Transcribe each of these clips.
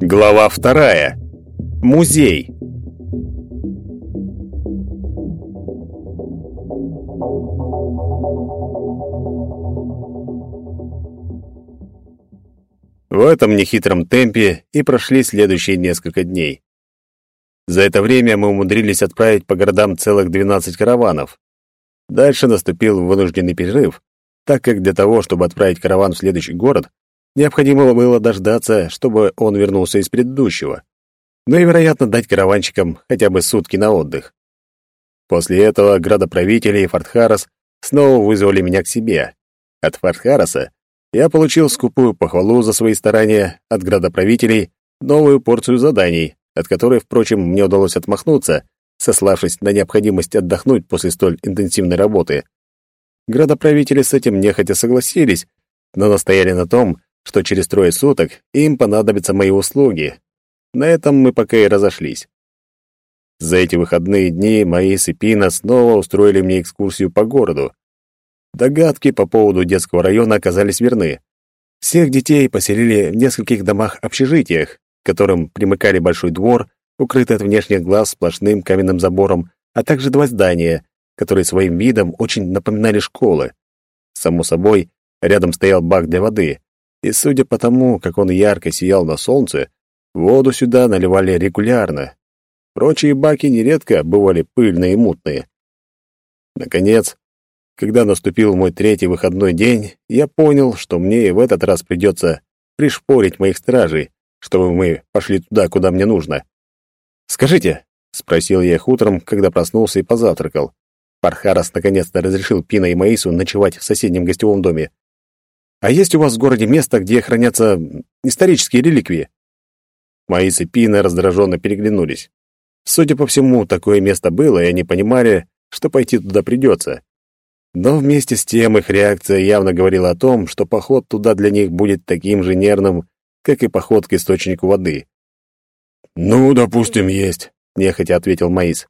Глава вторая. Музей. В этом нехитром темпе и прошли следующие несколько дней. За это время мы умудрились отправить по городам целых 12 караванов. Дальше наступил вынужденный перерыв, так как для того, чтобы отправить караван в следующий город, необходимо было дождаться, чтобы он вернулся из предыдущего. Ну и, вероятно, дать караванщикам хотя бы сутки на отдых. После этого градоправители и Фортхарас снова вызвали меня к себе. От Фортхараса я получил скупую похвалу за свои старания, от градоправителей — новую порцию заданий, от которой, впрочем, мне удалось отмахнуться, сославшись на необходимость отдохнуть после столь интенсивной работы. Градоправители с этим нехотя согласились, но настояли на том, что через трое суток им понадобятся мои услуги. На этом мы пока и разошлись. За эти выходные дни мои и Пина снова устроили мне экскурсию по городу. Догадки по поводу детского района оказались верны. Всех детей поселили в нескольких домах-общежитиях, которым примыкали большой двор, укрытый от внешних глаз сплошным каменным забором, а также два здания, которые своим видом очень напоминали школы. Само собой, рядом стоял бак для воды, и судя по тому, как он ярко сиял на солнце, воду сюда наливали регулярно. Прочие баки нередко бывали пыльные и мутные. Наконец, когда наступил мой третий выходной день, я понял, что мне и в этот раз придется пришпорить моих стражей, чтобы мы пошли туда, куда мне нужно. «Скажите», — спросил я их утром, когда проснулся и позавтракал. Пархарас наконец-то разрешил Пина и Маису ночевать в соседнем гостевом доме. «А есть у вас в городе место, где хранятся исторические реликвии?» Маис и Пина раздраженно переглянулись. Судя по всему, такое место было, и они понимали, что пойти туда придется. Но вместе с тем их реакция явно говорила о том, что поход туда для них будет таким же нервным, как и поход к источнику воды. «Ну, допустим, есть», — нехотя ответил Маис.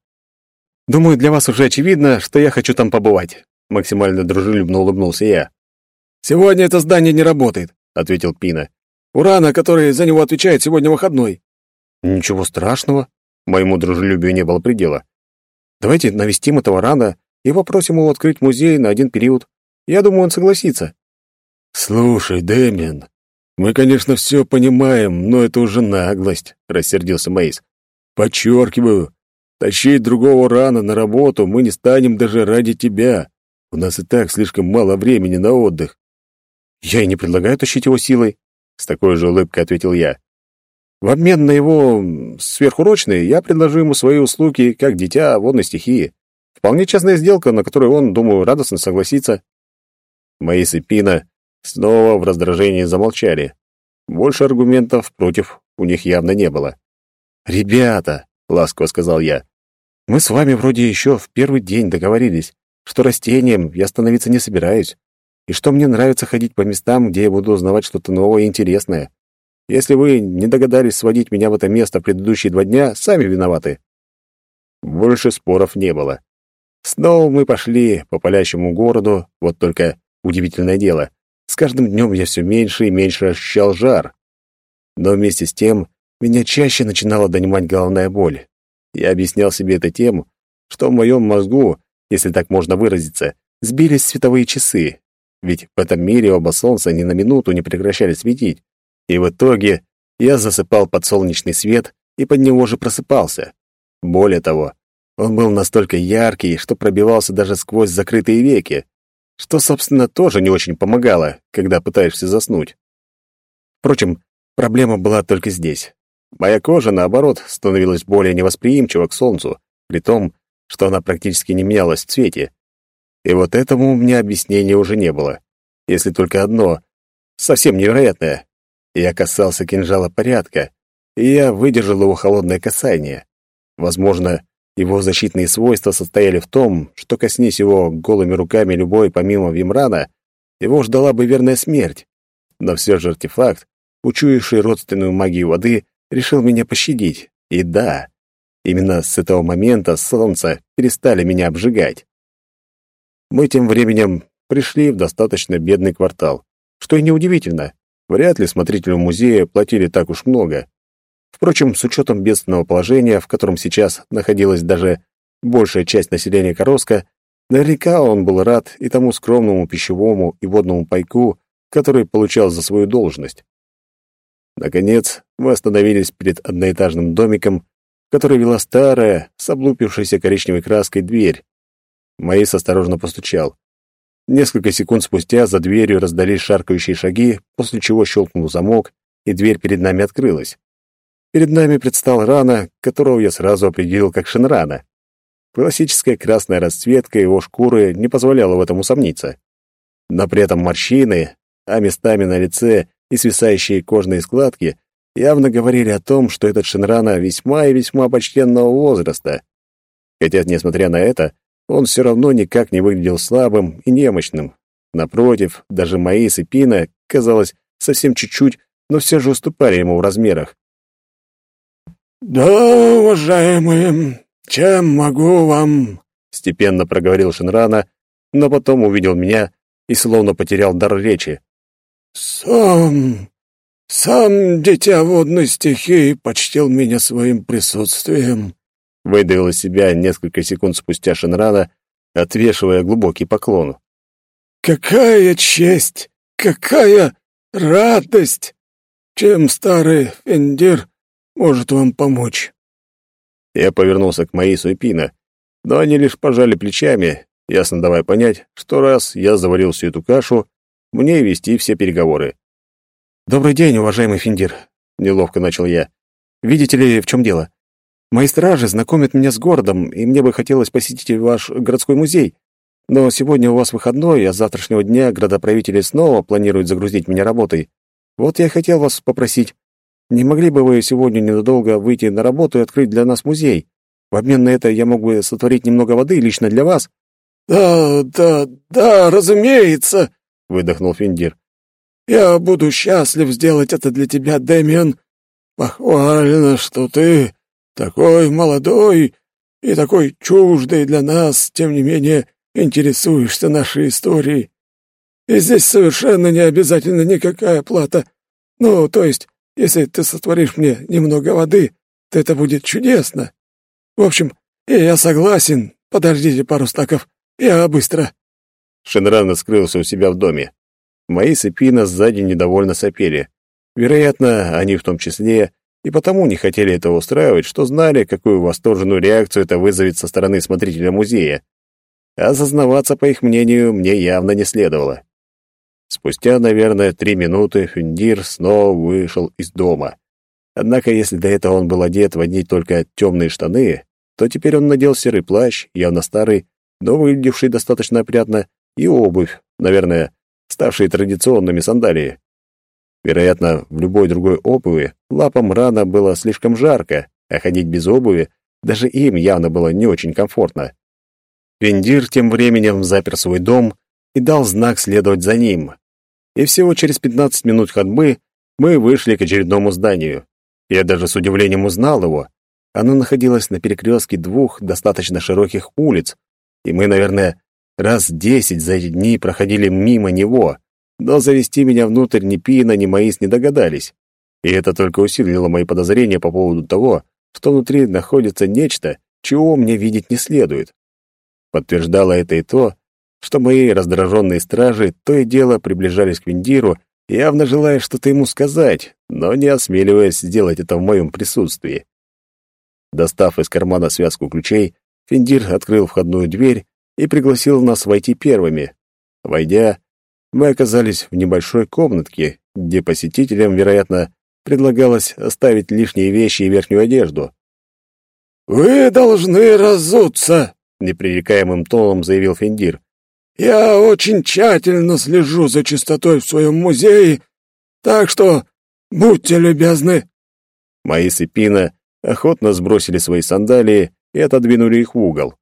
«Думаю, для вас уже очевидно, что я хочу там побывать», — максимально дружелюбно улыбнулся я. «Сегодня это здание не работает», — ответил Пина. «Урана, который за него отвечает, сегодня выходной». «Ничего страшного», — моему дружелюбию не было предела. «Давайте навестим этого рана и попросим его открыть музей на один период. Я думаю, он согласится». «Слушай, Дэмиан, мы, конечно, все понимаем, но это уже наглость», — рассердился Мейс. «Подчеркиваю, тащить другого рана на работу мы не станем даже ради тебя. У нас и так слишком мало времени на отдых». «Я и не предлагаю тащить его силой», — с такой же улыбкой ответил я. «В обмен на его сверхурочные я предложу ему свои услуги как дитя водной стихии. Вполне честная сделка, на которую он, думаю, радостно согласится. Мои Пина снова в раздражении замолчали. Больше аргументов против у них явно не было. «Ребята», — ласково сказал я, — «мы с вами вроде еще в первый день договорились, что растением я становиться не собираюсь, и что мне нравится ходить по местам, где я буду узнавать что-то новое и интересное. Если вы не догадались сводить меня в это место предыдущие два дня, сами виноваты». Больше споров не было. Снова мы пошли по палящему городу, вот только удивительное дело. С каждым днем я все меньше и меньше ощущал жар. Но вместе с тем меня чаще начинала донимать головная боль. Я объяснял себе это тем, что в моем мозгу, если так можно выразиться, сбились световые часы. Ведь в этом мире оба солнца ни на минуту не прекращали светить. И в итоге я засыпал под солнечный свет и под него же просыпался. Более того, он был настолько яркий, что пробивался даже сквозь закрытые веки, что, собственно, тоже не очень помогало, когда пытаешься заснуть. Впрочем, проблема была только здесь. Моя кожа, наоборот, становилась более невосприимчива к солнцу, при том, что она практически не менялась в цвете. И вот этому у меня объяснения уже не было. Если только одно, совсем невероятное. Я касался кинжала порядка, и я выдержал его холодное касание. Возможно, его защитные свойства состояли в том, что коснись его голыми руками любой помимо Вимрана, его ждала бы верная смерть. Но все же артефакт, учуявший родственную магию воды, решил меня пощадить. И да, именно с этого момента солнце перестали меня обжигать. Мы тем временем пришли в достаточно бедный квартал, что и неудивительно. Вряд ли смотрителю музея платили так уж много. Впрочем, с учетом бедственного положения, в котором сейчас находилась даже большая часть населения Короска, наверняка он был рад и тому скромному пищевому и водному пайку, который получал за свою должность. Наконец, мы остановились перед одноэтажным домиком, в который вела старая, с облупившейся коричневой краской дверь. Маис осторожно постучал. Несколько секунд спустя за дверью раздались шаркающие шаги, после чего щелкнул замок, и дверь перед нами открылась. Перед нами предстал Рана, которого я сразу определил как Шинрана. Классическая красная расцветка его шкуры не позволяла в этом усомниться. Но при этом морщины, а местами на лице и свисающие кожные складки явно говорили о том, что этот Шинрана весьма и весьма почтенного возраста. Хотя, несмотря на это, он все равно никак не выглядел слабым и немощным. Напротив, даже Маис и казалось, совсем чуть-чуть, но все же уступали ему в размерах. «Да, уважаемые, чем могу вам?» — степенно проговорил Шинрана, но потом увидел меня и словно потерял дар речи. «Сам, сам дитя водной стихии почтил меня своим присутствием», — выдавил из себя несколько секунд спустя Шинрана, отвешивая глубокий поклон. «Какая честь! Какая радость! Чем старый Фендир может вам помочь?» Я повернулся к Маису и Пина, но они лишь пожали плечами, ясно давая понять, что раз я заварил всю эту кашу, мне вести все переговоры. «Добрый день, уважаемый Финдир», — неловко начал я. «Видите ли, в чем дело? Мои стражи знакомят меня с городом, и мне бы хотелось посетить ваш городской музей. Но сегодня у вас выходной, а с завтрашнего дня градоправители снова планируют загрузить меня работой. Вот я хотел вас попросить, не могли бы вы сегодня ненадолго выйти на работу и открыть для нас музей? В обмен на это я мог бы сотворить немного воды лично для вас». «Да, да, да, разумеется», — выдохнул Финдир. «Я буду счастлив сделать это для тебя, Дэмиан. Похвально, что ты такой молодой и такой чуждый для нас, тем не менее, интересуешься нашей историей. И здесь совершенно не обязательно никакая плата. Ну, то есть, если ты сотворишь мне немного воды, то это будет чудесно. В общем, я согласен. Подождите пару стаков. Я быстро. Шенран скрылся у себя в доме. Мои сыпина сзади недовольно сопели. Вероятно, они в том числе и потому не хотели этого устраивать, что знали, какую восторженную реакцию это вызовет со стороны смотрителя музея. А зазнаваться, по их мнению, мне явно не следовало. Спустя, наверное, три минуты Финдир снова вышел из дома. Однако, если до этого он был одет в одни только темные штаны, то теперь он надел серый плащ, явно старый, но выглядевший достаточно опрятно, и обувь, наверное, ставшие традиционными сандалии. Вероятно, в любой другой обуви лапам рано было слишком жарко, а ходить без обуви даже им явно было не очень комфортно. Вендир тем временем запер свой дом и дал знак следовать за ним. И всего через 15 минут ходьбы мы вышли к очередному зданию. Я даже с удивлением узнал его. Оно находилось на перекрестке двух достаточно широких улиц, и мы, наверное, раз десять за эти дни проходили мимо него, но завести меня внутрь ни Пина, ни Маис не догадались. И это только усилило мои подозрения по поводу того, что внутри находится нечто, чего мне видеть не следует. Подтверждало это и то, что мои раздраженные стражи то и дело приближались к Виндиру, явно желая что-то ему сказать, но не осмеливаясь сделать это в моем присутствии. Достав из кармана связку ключей, Финдир открыл входную дверь и пригласил нас войти первыми. Войдя, мы оказались в небольшой комнатке, где посетителям, вероятно, предлагалось оставить лишние вещи и верхнюю одежду. «Вы должны разуться», — непререкаемым тоном заявил Финдир. Я очень тщательно слежу за чистотой в своем музее, так что будьте любезны». Мои сыпина охотно сбросили свои сандалии и отодвинули их в угол.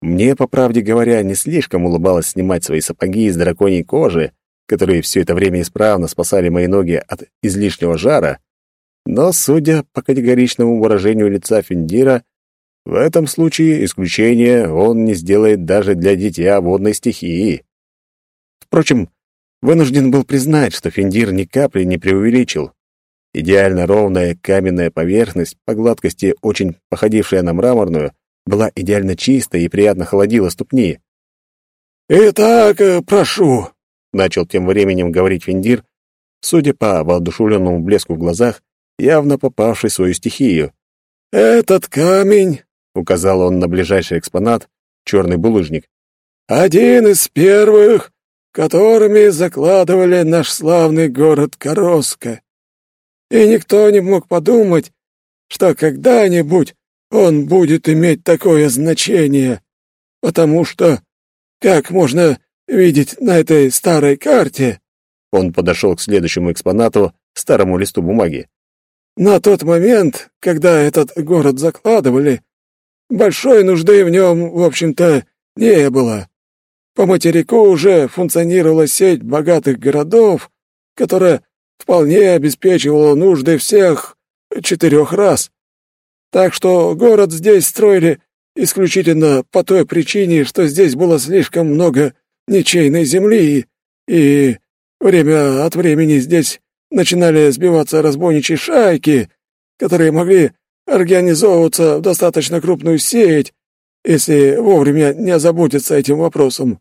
Мне, по правде говоря, не слишком улыбалось снимать свои сапоги из драконьей кожи, которые все это время исправно спасали мои ноги от излишнего жара, но, судя по категоричному выражению лица Финдира, В этом случае исключения он не сделает даже для дитя водной стихии. Впрочем, вынужден был признать, что Финдир ни капли не преувеличил. Идеально ровная каменная поверхность, по гладкости очень походившая на мраморную, была идеально чистой и приятно холодила ступни. «Итак, э, прошу», — начал тем временем говорить Финдир, судя по воодушевленному блеску в глазах, явно попавший в свою стихию. «Этот камень», — указал он на ближайший экспонат, черный булыжник, «один из первых, которыми закладывали наш славный город Короска. И никто не мог подумать, что когда-нибудь он будет иметь такое значение, потому что, как можно видеть на этой старой карте, он подошел к следующему экспонату, старому листу бумаги. На тот момент, когда этот город закладывали, большой нужды в нем, в общем-то, не было. По материку уже функционировала сеть богатых городов, которая вполне обеспечивала нужды всех четырех раз. Так что город здесь строили исключительно по той причине, что здесь было слишком много ничейной земли, и время от времени здесь начинали сбиваться разбойничьи шайки, которые могли организовываться в достаточно крупную сеть, если вовремя не озаботиться этим вопросом.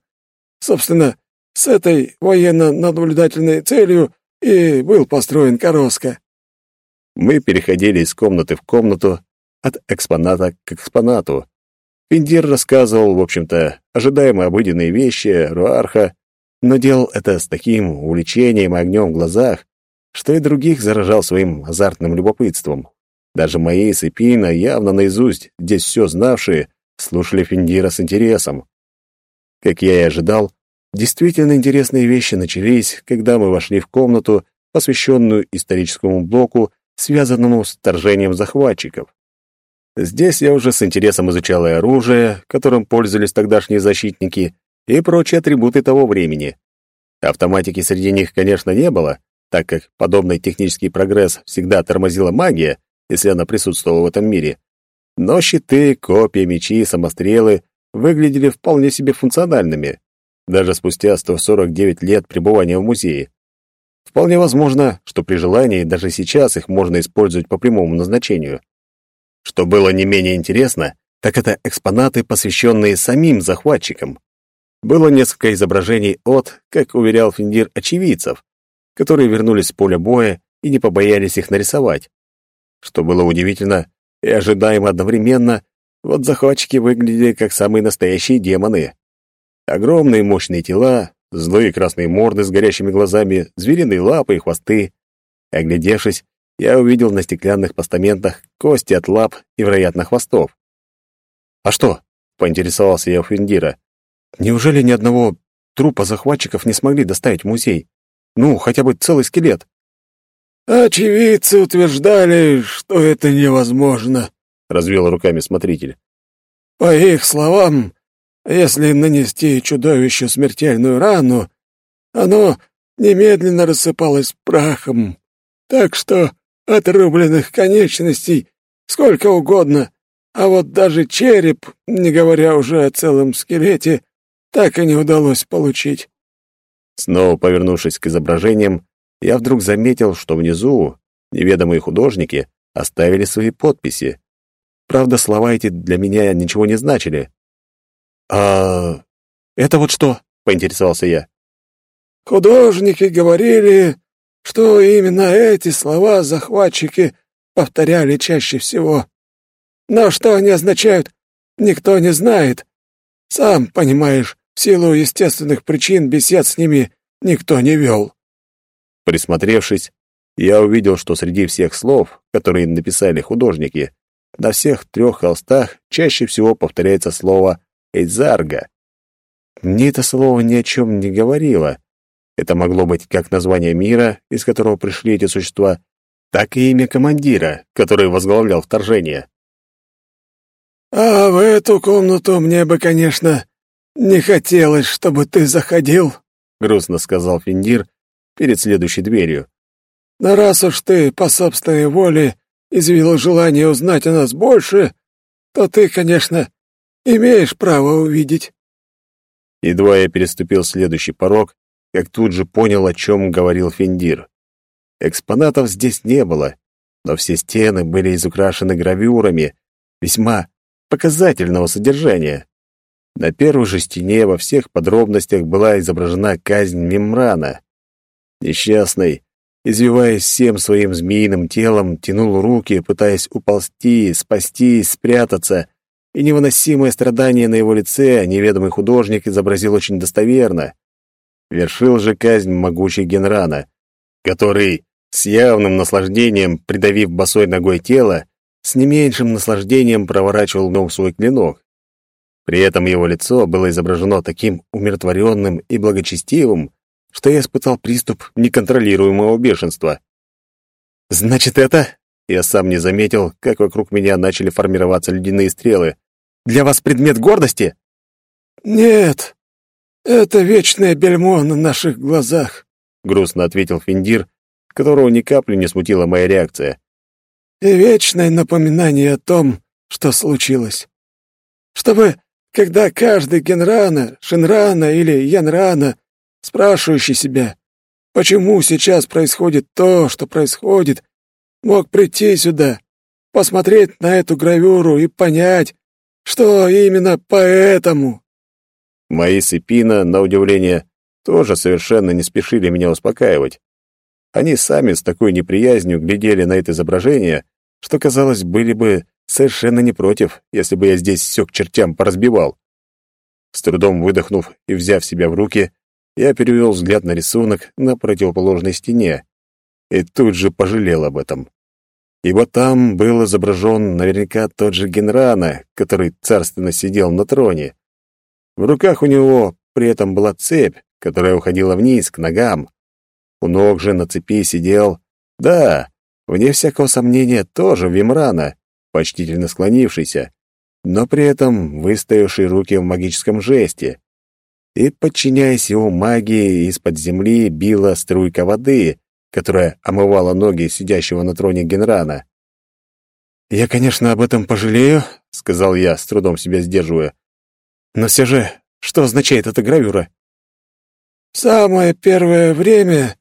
Собственно, с этой военно-наблюдательной целью и был построен Короска. Мы переходили из комнаты в комнату, от экспоната к экспонату. Пиндир рассказывал, в общем-то, ожидаемые обыденные вещи Руарха, но делал это с таким увлечением и огнем в глазах, что и других заражал своим азартным любопытством. Даже мои и Пина, явно наизусть, здесь все знавшие, слушали Финдира с интересом. Как я и ожидал, действительно интересные вещи начались, когда мы вошли в комнату, посвященную историческому блоку, связанному с вторжением захватчиков. Здесь я уже с интересом изучал и оружие, которым пользовались тогдашние защитники, и прочие атрибуты того времени. Автоматики среди них, конечно, не было, так как подобный технический прогресс всегда тормозила магия, если она присутствовала в этом мире. Но щиты, копья, мечи, самострелы выглядели вполне себе функциональными, даже спустя 149 лет пребывания в музее. Вполне возможно, что при желании даже сейчас их можно использовать по прямому назначению. Что было не менее интересно, так это экспонаты, посвященные самим захватчикам. Было несколько изображений от, как уверял Финдир, очевидцев, которые вернулись с поля боя и не побоялись их нарисовать. Что было удивительно и ожидаемо одновременно, вот захватчики выглядели как самые настоящие демоны. Огромные мощные тела, злые красные морды с горящими глазами, звериные лапы и хвосты. Оглядевшись, я увидел на стеклянных постаментах кости от лап и, вероятно, хвостов. «А что?» — поинтересовался я у Финдира. «Неужели ни одного трупа захватчиков не смогли доставить в музей? Ну, хотя бы целый скелет?» «Очевидцы утверждали, что это невозможно», — развел руками смотритель. «По их словам, если нанести чудовищу смертельную рану, оно немедленно рассыпалось прахом. Так что отрубленных конечностей сколько угодно, а вот даже череп, не говоря уже о целом скелете, так и не удалось получить. Снова повернувшись к изображениям, я вдруг заметил, что внизу неведомые художники оставили свои подписи. Правда, слова эти для меня ничего не значили. «А это вот что?» — поинтересовался я. «Художники говорили, что именно эти слова захватчики повторяли чаще всего. Но что они означают, никто не знает. Сам понимаешь, в силу естественных причин бесед с ними никто не вел». Присмотревшись, я увидел, что среди всех слов, которые написали художники, на всех трех холстах чаще всего повторяется слово «эйзарга». Мне это слово ни о чем не говорило. Это могло быть как название мира, из которого пришли эти существа, так и имя командира, который возглавлял вторжение. «А в эту комнату мне бы, конечно, не хотелось, чтобы ты заходил», — грустно сказал Финдир перед следующей дверью. «Но раз уж ты по собственной воле изъявил желание узнать о нас больше, то ты, конечно, имеешь право увидеть». Едва я переступил следующий порог, как тут же понял, о чем говорил Финдир. Экспонатов здесь не было, но все стены были изукрашены гравюрами весьма показательного содержания. На первой же стене во всех подробностях была изображена казнь Мемрана. Несчастный, извиваясь всем своим змеиным телом, тянул руки, пытаясь уползти, спастись, спрятаться, и невыносимое страдание на его лице неведомый художник изобразил очень достоверно. Вершил же казнь могучий Генрана, который, с явным наслаждением придавив босой ногой тело, с не меньшим наслаждением проворачивал в свой клинок. При этом его лицо было изображено таким умиротворенным и благочестивым, что я испытал приступ неконтролируемого бешенства. «Значит, это...» Я сам не заметил, как вокруг меня начали формироваться ледяные стрелы. «Для вас предмет гордости?» «Нет, это вечное бельмо на наших глазах», — грустно ответил Финдир, которого ни капли не смутила моя реакция. «И вечное напоминание о том, что случилось. Чтобы когда каждый Генрана, Шинрана или Янрана, спрашивающий себя, почему сейчас происходит то, что происходит, мог прийти сюда, посмотреть на эту гравюру и понять, что именно поэтому. Мои сыпина, на удивление, тоже совершенно не спешили меня успокаивать. Они сами с такой неприязнью глядели на это изображение, что, казалось, были бы совершенно не против, если бы я здесь все к чертям поразбивал. С трудом выдохнув и взяв себя в руки, я перевел взгляд на рисунок на противоположной стене и тут же пожалел об этом. Ибо там был изображен наверняка тот же Генрана, который царственно сидел на троне. В руках у него при этом была цепь, которая уходила вниз, к ногам. У ног же на цепи сидел, да, вне всякого сомнения, тоже Вимрана, почтительно склонившийся, но при этом выставивший руки в магическом жесте. И, подчиняясь его магии, из-под земли била струйка воды, которая омывала ноги сидящего на троне Генрана. «Я, конечно, об этом пожалею», — сказал я, с трудом себя сдерживая. «Но все же, что означает эта гравюра?» «Самое первое время,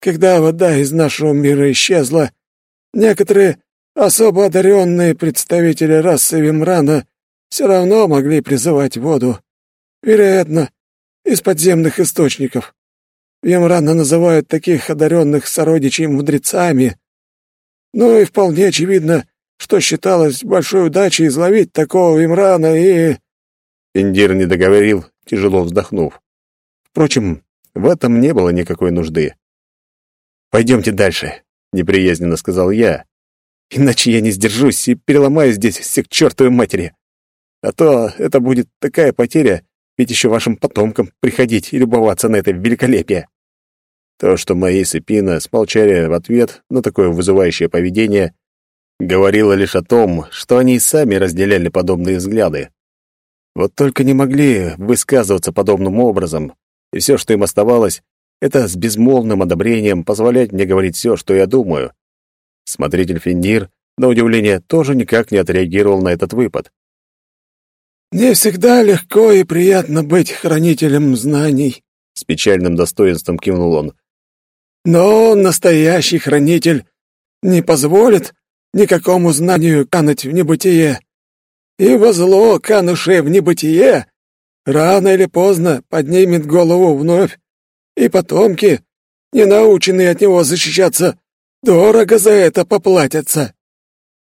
когда вода из нашего мира исчезла, некоторые Особо одаренные представители расы Вимрана все равно могли призывать воду. Вероятно, из подземных источников. Вимрана называют таких одаренных сородичей мудрецами. Ну и вполне очевидно, что считалось большой удачей изловить такого Вимрана и... Индир не договорил, тяжело вздохнув. Впрочем, в этом не было никакой нужды. «Пойдемте дальше», — неприязненно сказал я, Иначе я не сдержусь и переломаю здесь все к чертовой матери. А то это будет такая потеря, ведь еще вашим потомкам приходить и любоваться на это великолепие. То, что мои сыпина смолчали в ответ на такое вызывающее поведение, говорило лишь о том, что они и сами разделяли подобные взгляды. Вот только не могли высказываться подобным образом, и все, что им оставалось, это с безмолвным одобрением позволять мне говорить все, что я думаю. Смотритель Финдир, на удивление, тоже никак не отреагировал на этот выпад. «Не всегда легко и приятно быть хранителем знаний», — с печальным достоинством кивнул он. «Но настоящий хранитель не позволит никакому знанию кануть в небытие. Ибо зло, канувшее в небытие, рано или поздно поднимет голову вновь, и потомки, не наученные от него защищаться, Дорого за это поплатятся.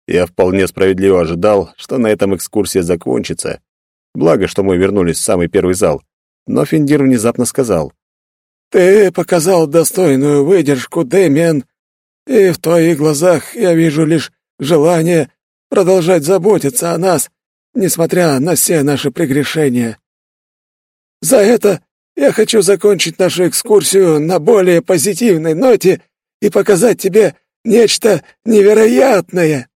Я вполне справедливо ожидал, что на этом экскурсия закончится. Благо, что мы вернулись в самый первый зал. Но Финдир внезапно сказал. «Ты показал достойную выдержку, Дэмиан, и в твоих глазах я вижу лишь желание продолжать заботиться о нас, несмотря на все наши прегрешения. За это я хочу закончить нашу экскурсию на более позитивной ноте и показать тебе нечто невероятное!»